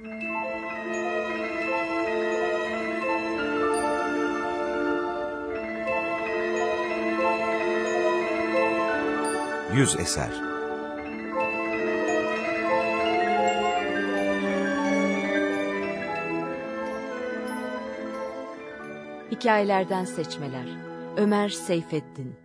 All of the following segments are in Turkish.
Yüz eser Hikayelerden seçmeler. Ömer Seyfettin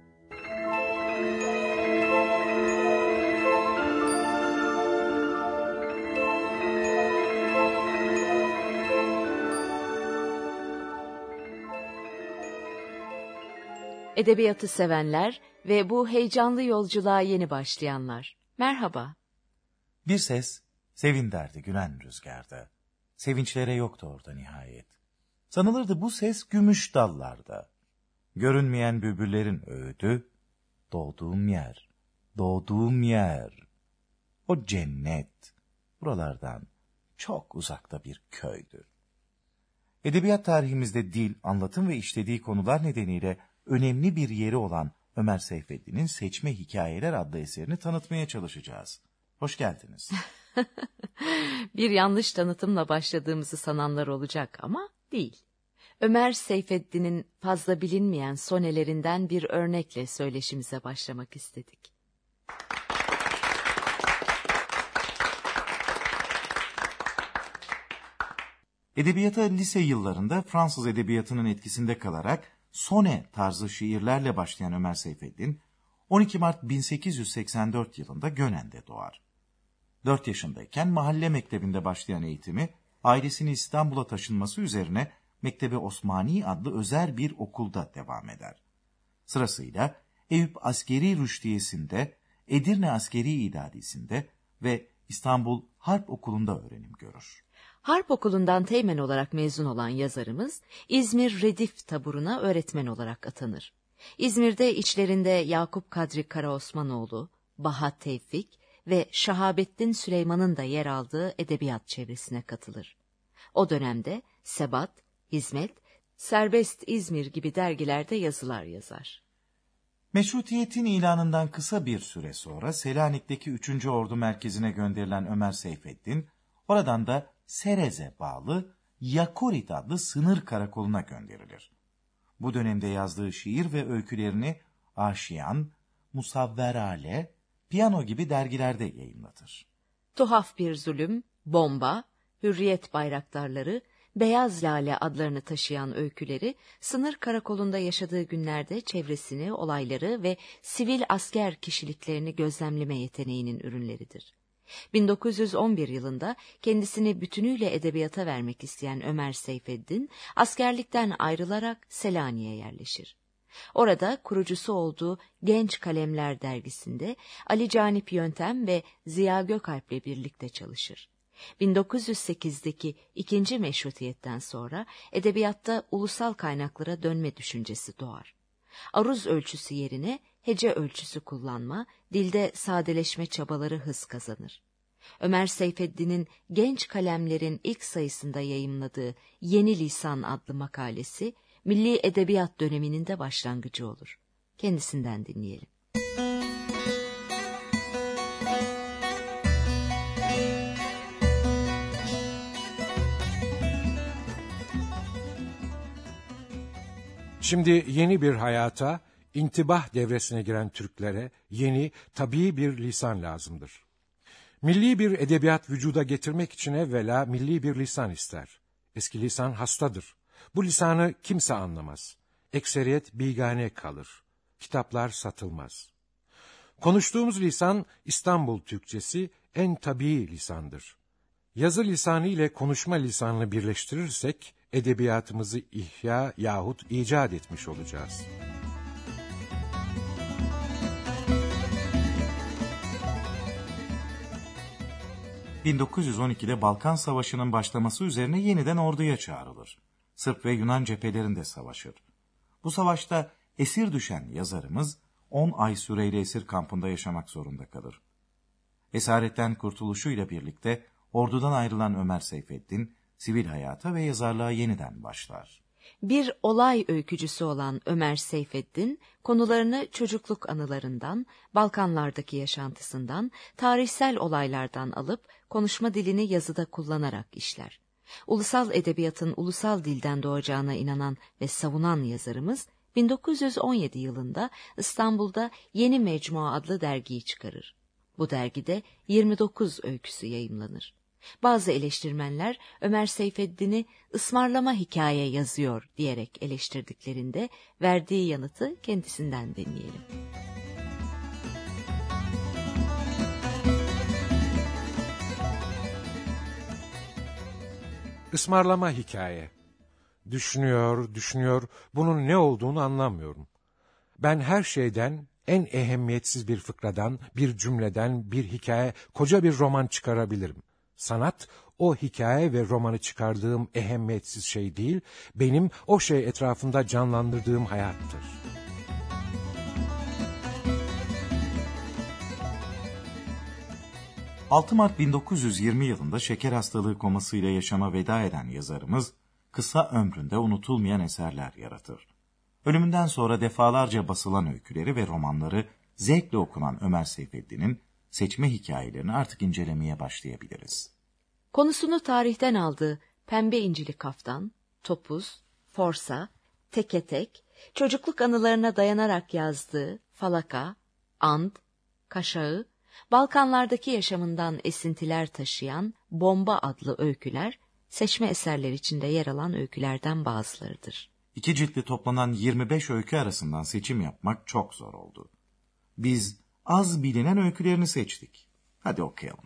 Edebiyatı sevenler ve bu heyecanlı yolculuğa yeni başlayanlar. Merhaba. Bir ses, sevin derdi gülen rüzgarda. Sevinçlere yoktu orada nihayet. Sanılırdı bu ses gümüş dallarda. Görünmeyen bülbüllerin öğüdü, doğduğum yer, doğduğum yer. O cennet, buralardan çok uzakta bir köydü. Edebiyat tarihimizde dil, anlatım ve işlediği konular nedeniyle önemli bir yeri olan Ömer Seyfettin'in Seçme Hikayeler adlı eserini tanıtmaya çalışacağız. Hoş geldiniz. bir yanlış tanıtımla başladığımızı sananlar olacak ama değil. Ömer Seyfettin'in fazla bilinmeyen sonelerinden bir örnekle söyleşimize başlamak istedik. Edebiyata lise yıllarında Fransız edebiyatının etkisinde kalarak sone tarzı şiirlerle başlayan Ömer Seyfettin, 12 Mart 1884 yılında Gönen'de doğar. 4 yaşındayken mahalle mektebinde başlayan eğitimi, ailesini İstanbul'a taşınması üzerine Mektebi Osmani adlı özel bir okulda devam eder. Sırasıyla Eyüp Askeri Rüştiyesi'nde, Edirne Askeri İdadisi'nde ve İstanbul Harp Okulu'nda öğrenim görür. Harp Okulu'ndan teğmen olarak mezun olan yazarımız, İzmir Redif taburuna öğretmen olarak atanır. İzmir'de içlerinde Yakup Kadri Karaosmanoğlu, Bahat Tevfik ve Şahabettin Süleyman'ın da yer aldığı edebiyat çevresine katılır. O dönemde Sebat, Hizmet, Serbest İzmir gibi dergilerde yazılar yazar. Meşrutiyetin ilanından kısa bir süre sonra Selanik'teki 3. Ordu Merkezi'ne gönderilen Ömer Seyfettin, oradan da Serez'e bağlı Yakorit adlı sınır karakoluna gönderilir. Bu dönemde yazdığı şiir ve öykülerini Aşiyan, Musavverale, Piyano gibi dergilerde yayınlatır. Tuhaf bir zulüm, bomba, hürriyet bayraktarları, Beyaz Lale adlarını taşıyan öyküleri, sınır karakolunda yaşadığı günlerde çevresini, olayları ve sivil asker kişiliklerini gözlemleme yeteneğinin ürünleridir. 1911 yılında kendisini bütünüyle edebiyata vermek isteyen Ömer Seyfeddin, askerlikten ayrılarak Selanik'e yerleşir. Orada kurucusu olduğu Genç Kalemler dergisinde Ali Canip Yöntem ve Ziya Gökalp'le birlikte çalışır. 1908'deki ikinci meşrutiyetten sonra edebiyatta ulusal kaynaklara dönme düşüncesi doğar. Aruz ölçüsü yerine hece ölçüsü kullanma, dilde sadeleşme çabaları hız kazanır. Ömer Seyfeddin'in genç kalemlerin ilk sayısında yayımladığı Yeni Lisan adlı makalesi, milli edebiyat döneminin de başlangıcı olur. Kendisinden dinleyelim. Şimdi yeni bir hayata, intibah devresine giren Türklere yeni, tabii bir lisan lazımdır. Milli bir edebiyat vücuda getirmek için evvela milli bir lisan ister. Eski lisan hastadır. Bu lisanı kimse anlamaz. Ekseriyet bigane kalır. Kitaplar satılmaz. Konuştuğumuz lisan İstanbul Türkçesi en tabii lisandır. Yazı lisanı ile konuşma lisanını birleştirirsek edebiyatımızı ihya yahut icat etmiş olacağız. ...1912'de Balkan Savaşı'nın başlaması üzerine yeniden orduya çağrılır. Sırp ve Yunan cephelerinde savaşır. Bu savaşta esir düşen yazarımız 10 ay süreyle esir kampında yaşamak zorunda kalır. Esaretten kurtuluşuyla birlikte ordudan ayrılan Ömer Seyfettin, sivil hayata ve yazarlığa yeniden başlar. Bir olay öykücüsü olan Ömer Seyfeddin, konularını çocukluk anılarından, Balkanlardaki yaşantısından, tarihsel olaylardan alıp konuşma dilini yazıda kullanarak işler. Ulusal edebiyatın ulusal dilden doğacağına inanan ve savunan yazarımız, 1917 yılında İstanbul'da Yeni Mecmua adlı dergiyi çıkarır. Bu dergide 29 öyküsü yayımlanır. Bazı eleştirmenler Ömer Seyfeddin'i ısmarlama hikaye yazıyor diyerek eleştirdiklerinde verdiği yanıtı kendisinden dinleyelim. Ismarlama hikaye. Düşünüyor, düşünüyor, bunun ne olduğunu anlamıyorum. Ben her şeyden, en ehemmiyetsiz bir fıkradan, bir cümleden, bir hikaye, koca bir roman çıkarabilirim. Sanat, o hikaye ve romanı çıkardığım ehemmiyetsiz şey değil, benim o şey etrafında canlandırdığım hayattır. ...6 Mart 1920 yılında şeker hastalığı komasıyla yaşama veda eden yazarımız... ...kısa ömründe unutulmayan eserler yaratır. Ölümünden sonra defalarca basılan öyküleri ve romanları... ...zevkle okunan Ömer Seyfettin'in seçme hikayelerini artık incelemeye başlayabiliriz. Konusunu tarihten aldığı Pembe İncili Kaftan, Topuz, Forsa, Teke Tek, çocukluk anılarına dayanarak yazdığı Falaka, And, Kaşağı, Balkanlardaki yaşamından esintiler taşıyan Bomba adlı öyküler, seçme eserler içinde yer alan öykülerden bazılarıdır. İki ciltli toplanan 25 öykü arasından seçim yapmak çok zor oldu. Biz az bilinen öykülerini seçtik. Hadi okuyalım.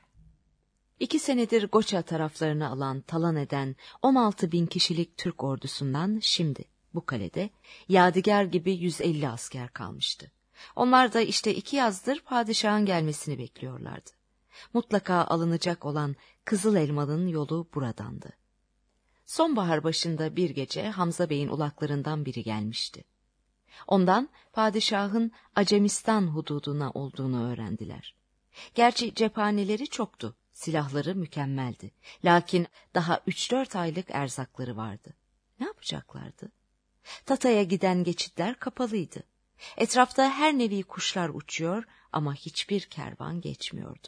İki senedir Goça taraflarını alan, talan eden 16 bin kişilik Türk ordusundan şimdi bu kalede yadigar gibi 150 asker kalmıştı. Onlar da işte iki yazdır padişahın gelmesini bekliyorlardı. Mutlaka alınacak olan Kızıl Elmalı'nın yolu buradandı. Sonbahar başında bir gece Hamza Bey'in ulaklarından biri gelmişti. Ondan padişahın Acemistan hududuna olduğunu öğrendiler. Gerçi cephaneleri çoktu Silahları mükemmeldi. Lakin daha üç dört aylık erzakları vardı. Ne yapacaklardı? Tata'ya giden geçitler kapalıydı. Etrafta her nevi kuşlar uçuyor ama hiçbir kervan geçmiyordu.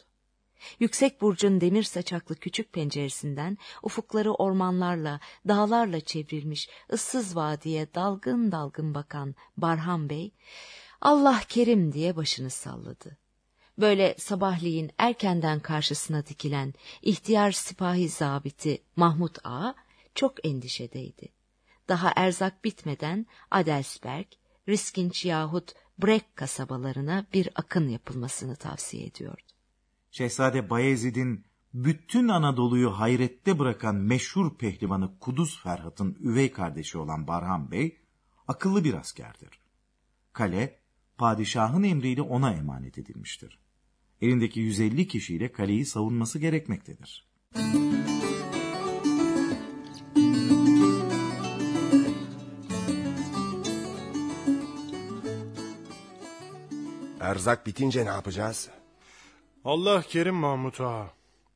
Yüksek burcun demir saçaklı küçük penceresinden ufukları ormanlarla, dağlarla çevrilmiş ıssız vadiye dalgın dalgın bakan Barhan Bey, Allah kerim diye başını salladı. Böyle sabahleyin erkenden karşısına dikilen ihtiyar sipahi zabiti Mahmut Ağa çok endişedeydi. Daha erzak bitmeden Adelsberg, Riskinç yahut Brek kasabalarına bir akın yapılmasını tavsiye ediyordu. Şehzade Bayezid'in bütün Anadolu'yu hayrette bırakan meşhur pehlivanı Kuduz Ferhat'ın üvey kardeşi olan Barhan Bey, akıllı bir askerdir. Kale, padişahın emriyle ona emanet edilmiştir elindeki 150 kişiyle kaleyi savunması gerekmektedir. Erzak bitince ne yapacağız? Allah kerim Mahmut Ağa.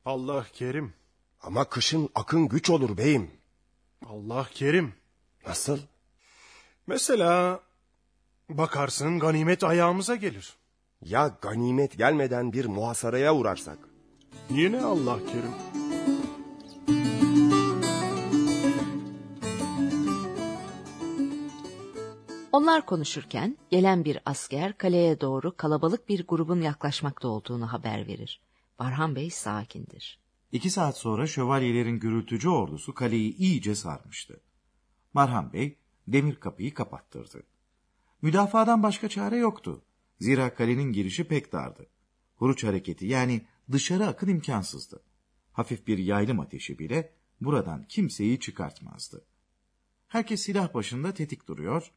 Allah kerim. Ama kışın akın güç olur beyim. Allah kerim. Nasıl? Mesela bakarsın ganimet ayağımıza gelir. Ya ganimet gelmeden bir muhasaraya uğrarsak? Yine Allah kerim. Onlar konuşurken gelen bir asker kaleye doğru kalabalık bir grubun yaklaşmakta olduğunu haber verir. Barhan Bey sakindir. İki saat sonra şövalyelerin gürültücü ordusu kaleyi iyice sarmıştı. Barhan Bey demir kapıyı kapattırdı. Müdafadan başka çare yoktu. Zira kalenin girişi pek dardı. Huruç hareketi yani dışarı akın imkansızdı. Hafif bir yaylım ateşi bile buradan kimseyi çıkartmazdı. Herkes silah başında tetik duruyor.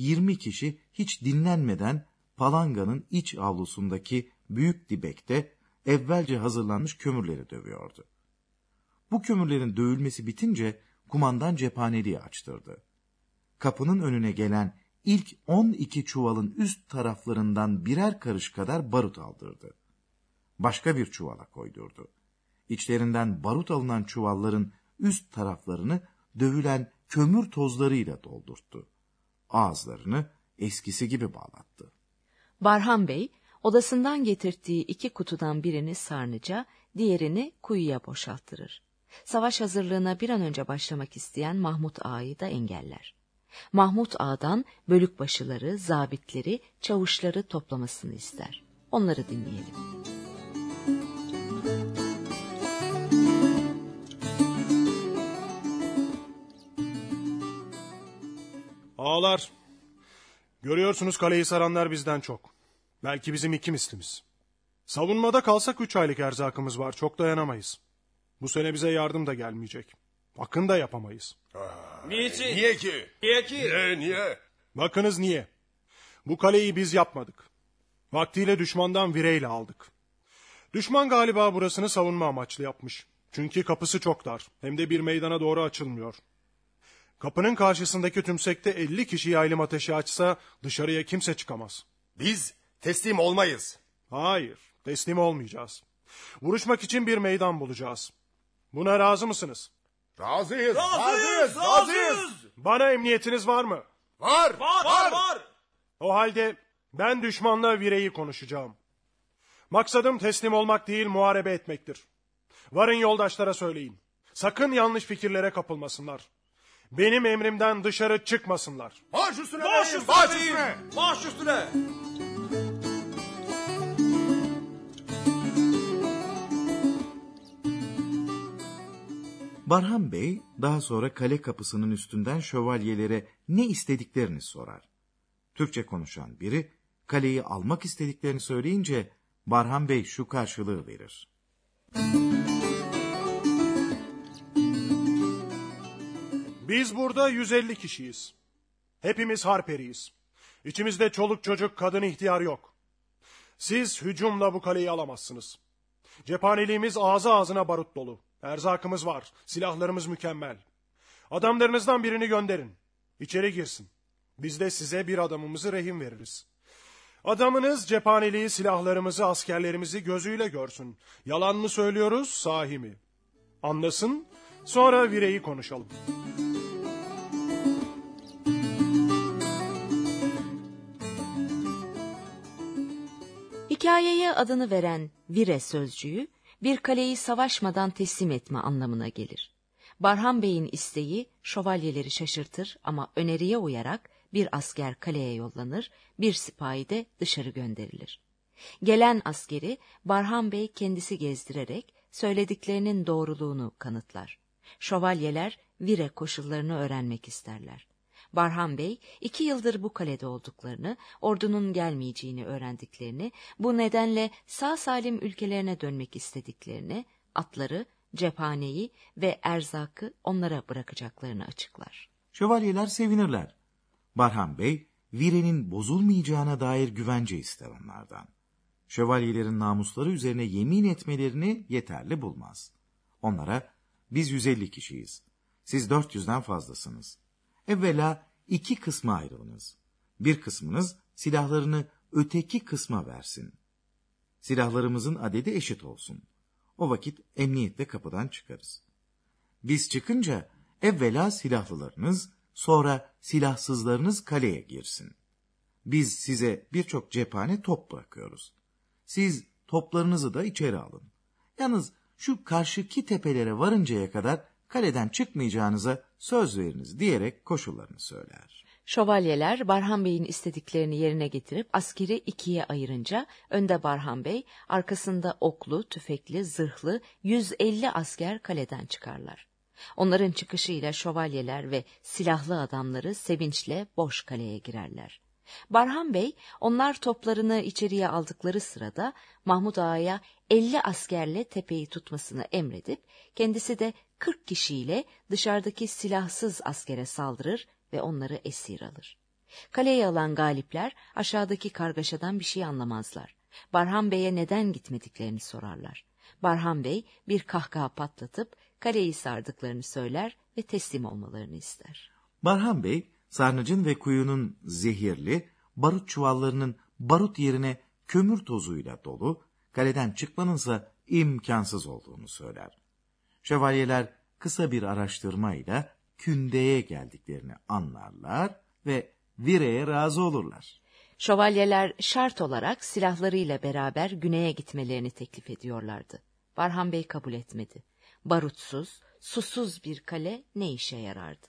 Yirmi kişi hiç dinlenmeden palanganın iç avlusundaki büyük dibekte evvelce hazırlanmış kömürleri dövüyordu. Bu kömürlerin dövülmesi bitince kumandan cephaneliği açtırdı. Kapının önüne gelen ilk 12 çuvalın üst taraflarından birer karış kadar barut aldırdı. Başka bir çuvala koydurdu. İçlerinden barut alınan çuvalların üst taraflarını dövülen kömür tozlarıyla doldurttu. Ağızlarını eskisi gibi bağlattı. Barhan Bey, odasından getirdiği iki kutudan birini sarnıca, diğerini kuyuya boşalttırır. Savaş hazırlığına bir an önce başlamak isteyen Mahmut Ağa'yı da engeller. Mahmut Ağa'dan bölükbaşıları, zabitleri, çavuşları toplamasını ister. Onları dinleyelim. Ağalar, görüyorsunuz kaleyi saranlar bizden çok. Belki bizim iki mislimiz. Savunmada kalsak üç aylık erzakımız var, çok dayanamayız. Bu sene bize yardım da gelmeyecek. Akın da yapamayız. Niçin? Niye ki? Niye ki? Niye niye? Bakınız niye? Bu kaleyi biz yapmadık. Vaktiyle düşmandan vireyle aldık. Düşman galiba burasını savunma amaçlı yapmış. Çünkü kapısı çok dar. Hem de bir meydana doğru açılmıyor. Kapının karşısındaki tümsekte 50 kişi yaylım ateşi açsa dışarıya kimse çıkamaz. Biz teslim olmayız. Hayır, teslim olmayacağız. Vuruşmak için bir meydan bulacağız. Buna razı mısınız? Razıyız. Razıyız, razıyız. Bana emniyetiniz var mı? Var. Var, var, var. O halde ben düşmanla vireyi konuşacağım. Maksadım teslim olmak değil muharebe etmektir. Varın yoldaşlara söyleyin. Sakın yanlış fikirlere kapılmasınlar. Benim emrimden dışarı çıkmasınlar. Baş üstüne. Baş üstüne. Baş üstüne. Baş üstüne. Barhan Bey daha sonra kale kapısının üstünden şövalyelere ne istediklerini sorar. Türkçe konuşan biri kaleyi almak istediklerini söyleyince Barhan Bey şu karşılığı verir. Biz burada 150 kişiyiz. Hepimiz harperiyiz. İçimizde çoluk çocuk kadın ihtiyar yok. Siz hücumla bu kaleyi alamazsınız. Cephaneliğimiz ağzı ağzına barut dolu. Erzakımız var. Silahlarımız mükemmel. Adamlarınızdan birini gönderin. İçeri girsin. Biz de size bir adamımızı rehin veririz. Adamınız cephaneliği, silahlarımızı, askerlerimizi gözüyle görsün. Yalan mı söylüyoruz, sahi mi? Anlasın, sonra vireyi konuşalım. Hikayeye adını veren vire sözcüğü bir kaleyi savaşmadan teslim etme anlamına gelir. Barhan Bey'in isteği şövalyeleri şaşırtır ama öneriye uyarak bir asker kaleye yollanır, bir sipahi de dışarı gönderilir. Gelen askeri Barhan Bey kendisi gezdirerek söylediklerinin doğruluğunu kanıtlar. Şövalyeler vire koşullarını öğrenmek isterler. Barhan Bey iki yıldır bu kalede olduklarını, ordunun gelmeyeceğini öğrendiklerini, bu nedenle sağ salim ülkelerine dönmek istediklerini, atları, cephaneyi ve erzakı onlara bırakacaklarını açıklar. Şövalyeler sevinirler. Barhan Bey, virenin bozulmayacağına dair güvence ister onlardan. Şövalyelerin namusları üzerine yemin etmelerini yeterli bulmaz. Onlara, biz 150 kişiyiz. Siz 400'den fazlasınız. Evvela iki kısma ayrılınız. Bir kısmınız silahlarını öteki kısma versin. Silahlarımızın adedi eşit olsun. O vakit emniyetle kapıdan çıkarız. Biz çıkınca evvela silahlılarınız, sonra silahsızlarınız kaleye girsin. Biz size birçok cephane top bırakıyoruz. Siz toplarınızı da içeri alın. Yalnız şu karşıki tepelere varıncaya kadar kaleden çıkmayacağınıza söz veriniz diyerek koşullarını söyler. Şövalyeler Barhan Bey'in istediklerini yerine getirip askeri ikiye ayırınca önde Barhan Bey, arkasında oklu, tüfekli, zırhlı 150 asker kaleden çıkarlar. Onların çıkışıyla şövalyeler ve silahlı adamları sevinçle boş kaleye girerler. Barhan Bey onlar toplarını içeriye aldıkları sırada Mahmud Ağa'ya 50 askerle tepeyi tutmasını emredip kendisi de 40 kişiyle dışarıdaki silahsız askere saldırır ve onları esir alır. Kaleyi alan galipler aşağıdaki kargaşadan bir şey anlamazlar. Barhan Bey'e neden gitmediklerini sorarlar. Barhan Bey bir kahkaha patlatıp kaleyi sardıklarını söyler ve teslim olmalarını ister. Barhan Bey, sarnıcın ve kuyunun zehirli, barut çuvallarının barut yerine kömür tozuyla dolu, kaleden çıkmanınsa imkansız olduğunu söyler. Şövalyeler kısa bir araştırmayla kündeye geldiklerini anlarlar ve vireye razı olurlar. Şövalyeler şart olarak silahlarıyla beraber güneye gitmelerini teklif ediyorlardı. Barhan Bey kabul etmedi. Barutsuz, susuz bir kale ne işe yarardı?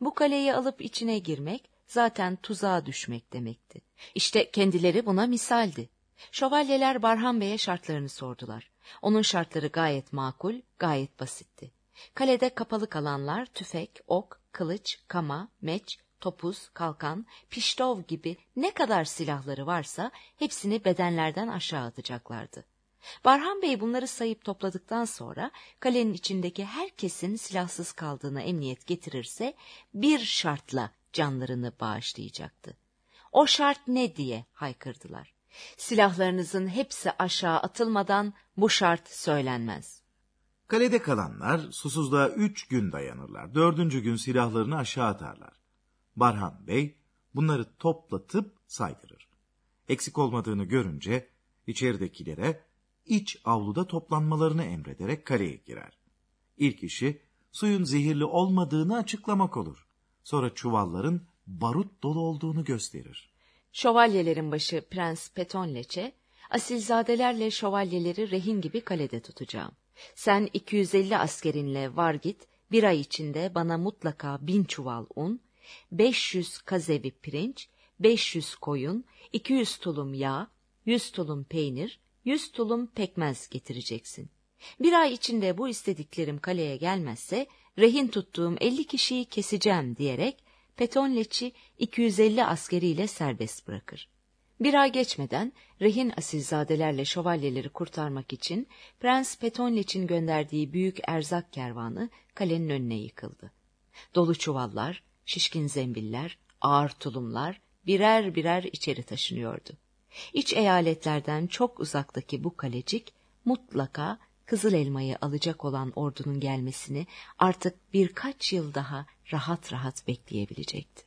Bu kaleyi alıp içine girmek zaten tuzağa düşmek demekti. İşte kendileri buna misaldi. Şövalyeler Barhan Bey'e şartlarını sordular. Onun şartları gayet makul, gayet basitti. Kalede kapalı kalanlar tüfek, ok, kılıç, kama, meç, topuz, kalkan, piştov gibi ne kadar silahları varsa hepsini bedenlerden aşağı atacaklardı. Barhan Bey bunları sayıp topladıktan sonra kalenin içindeki herkesin silahsız kaldığına emniyet getirirse bir şartla canlarını bağışlayacaktı. O şart ne diye haykırdılar. Silahlarınızın hepsi aşağı atılmadan bu şart söylenmez. Kalede kalanlar susuzluğa üç gün dayanırlar. Dördüncü gün silahlarını aşağı atarlar. Barhan Bey bunları toplatıp saydırır. Eksik olmadığını görünce içeridekilere iç avluda toplanmalarını emrederek kaleye girer. İlk işi suyun zehirli olmadığını açıklamak olur. Sonra çuvalların barut dolu olduğunu gösterir. Şövalyelerin başı Prens Petonleçe, asilzadelerle şövalyeleri rehin gibi kalede tutacağım. Sen 250 askerinle var git, bir ay içinde bana mutlaka bin çuval un, 500 kazevi pirinç, 500 koyun, 200 tulum yağ, 100 tulum peynir, 100 tulum pekmez getireceksin. Bir ay içinde bu istediklerim kaleye gelmezse, rehin tuttuğum 50 kişiyi keseceğim diyerek, Petonleç'i 250 askeriyle serbest bırakır. Bir ay geçmeden rehin asilzadelerle şövalyeleri kurtarmak için Prens Petonleç'in gönderdiği büyük erzak kervanı kalenin önüne yıkıldı. Dolu çuvallar, şişkin zembiller, ağır tulumlar birer birer içeri taşınıyordu. İç eyaletlerden çok uzaktaki bu kalecik mutlaka Kızıl Elma'yı alacak olan ordunun gelmesini artık birkaç yıl daha rahat rahat bekleyebilecekti.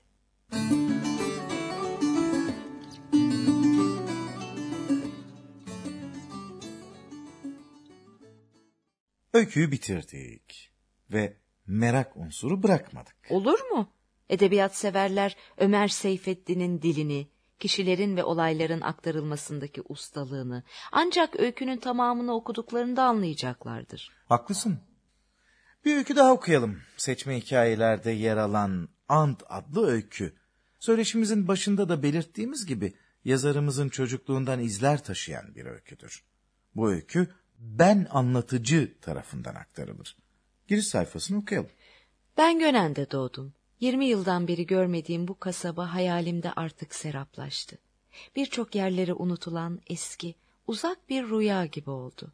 Öyküyü bitirdik ve merak unsuru bırakmadık. Olur mu? Edebiyat severler Ömer Seyfettin'in dilini, kişilerin ve olayların aktarılmasındaki ustalığını, ancak öykünün tamamını okuduklarında anlayacaklardır. Haklısın. Bir öykü daha okuyalım. Seçme hikayelerde yer alan Ant adlı öykü. Söyleşimizin başında da belirttiğimiz gibi yazarımızın çocukluğundan izler taşıyan bir öyküdür. Bu öykü ben anlatıcı tarafından aktarılır. Giriş sayfasını okuyalım. Ben Gönen'de doğdum. 20 yıldan beri görmediğim bu kasaba hayalimde artık seraplaştı. Birçok yerleri unutulan eski, uzak bir rüya gibi oldu.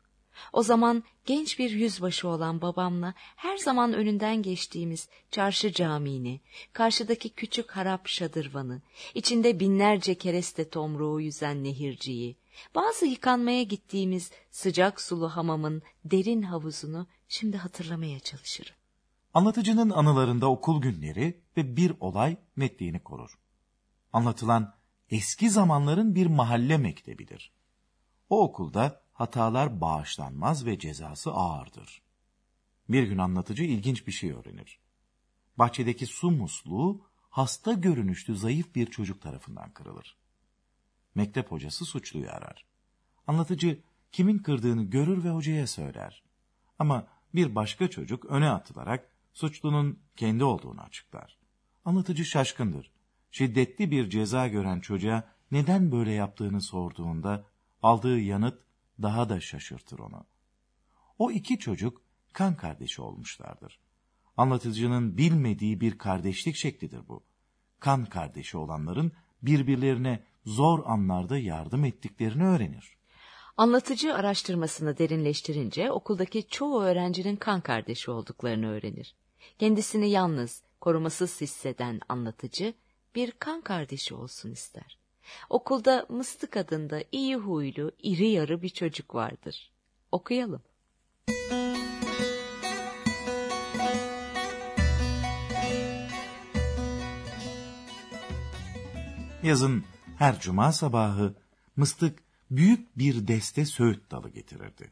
O zaman genç bir yüzbaşı olan babamla her zaman önünden geçtiğimiz çarşı camini, karşıdaki küçük harap şadırvanı, içinde binlerce kereste tomruğu yüzen nehirciyi, bazı yıkanmaya gittiğimiz sıcak sulu hamamın derin havuzunu şimdi hatırlamaya çalışırım. Anlatıcının anılarında okul günleri ve bir olay netliğini korur. Anlatılan eski zamanların bir mahalle mektebidir. O okulda hatalar bağışlanmaz ve cezası ağırdır. Bir gün anlatıcı ilginç bir şey öğrenir. Bahçedeki su musluğu hasta görünüşlü zayıf bir çocuk tarafından kırılır. Mektep hocası suçluyu arar. Anlatıcı kimin kırdığını görür ve hocaya söyler. Ama bir başka çocuk öne atılarak suçlunun kendi olduğunu açıklar. Anlatıcı şaşkındır. Şiddetli bir ceza gören çocuğa neden böyle yaptığını sorduğunda aldığı yanıt daha da şaşırtır onu. O iki çocuk kan kardeşi olmuşlardır. Anlatıcının bilmediği bir kardeşlik şeklidir bu. Kan kardeşi olanların birbirlerine zor anlarda yardım ettiklerini öğrenir. Anlatıcı araştırmasını derinleştirince okuldaki çoğu öğrencinin kan kardeşi olduklarını öğrenir. Kendisini yalnız, korumasız hisseden anlatıcı bir kan kardeşi olsun ister. Okulda Mıstık adında iyi huylu, iri yarı bir çocuk vardır. Okuyalım. Yazın her cuma sabahı Mıstık büyük bir deste söğüt dalı getirirdi.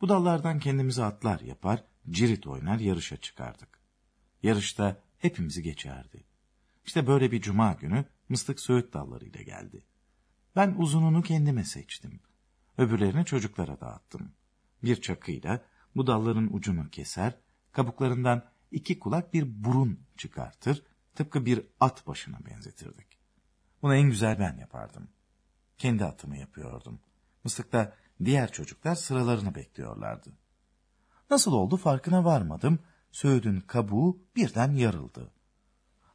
Bu dallardan kendimize atlar yapar, cirit oynar yarışa çıkardık. Yarışta hepimizi geçerdi. İşte böyle bir cuma günü mıstık söğüt dallarıyla geldi. Ben uzununu kendime seçtim. Öbürlerini çocuklara dağıttım. Bir çakıyla bu dalların ucunu keser, kabuklarından iki kulak bir burun çıkartır, tıpkı bir at başına benzetirdik. Bunu en güzel ben yapardım. Kendi atımı yapıyordum. Mıstıkta diğer çocuklar sıralarını bekliyorlardı. Nasıl oldu farkına varmadım. Söğüdün kabuğu birden yarıldı.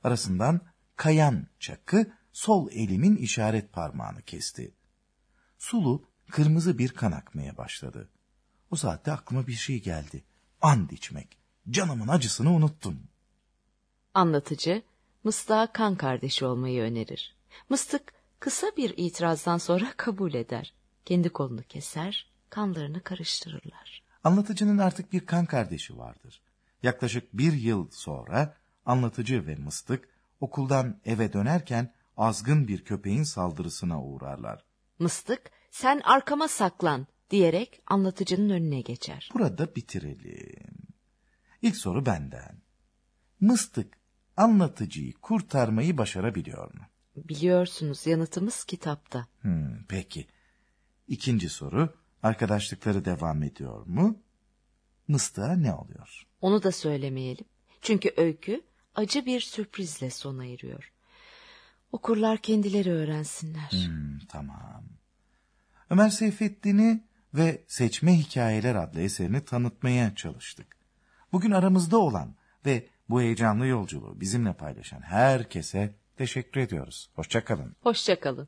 Arasından kayan çakı sol elimin işaret parmağını kesti. Sulu kırmızı bir kan akmaya başladı. O saatte aklıma bir şey geldi. And içmek. Canımın acısını unuttum. Anlatıcı, Mıstık'a kan kardeşi olmayı önerir. Mıstık, kısa bir itirazdan sonra kabul eder. Kendi kolunu keser, kanlarını karıştırırlar. Anlatıcının artık bir kan kardeşi vardır. Yaklaşık bir yıl sonra anlatıcı ve mıstık okuldan eve dönerken azgın bir köpeğin saldırısına uğrarlar. Mıstık, sen arkama saklan diyerek anlatıcının önüne geçer. Burada bitirelim. İlk soru benden. Mıstık anlatıcıyı kurtarmayı başarabiliyor mu? Biliyorsunuz yanıtımız kitapta. Hmm, peki. İkinci soru, arkadaşlıkları devam ediyor mu? Mıstığa ne oluyor? Onu da söylemeyelim. Çünkü öykü acı bir sürprizle sona eriyor. Okurlar kendileri öğrensinler. Hmm, tamam. Ömer Seyfettin'i ve Seçme Hikayeler adlı eserini tanıtmaya çalıştık. Bugün aramızda olan ve bu heyecanlı yolculuğu bizimle paylaşan herkese teşekkür ediyoruz. Hoşçakalın. Hoşçakalın.